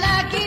like it.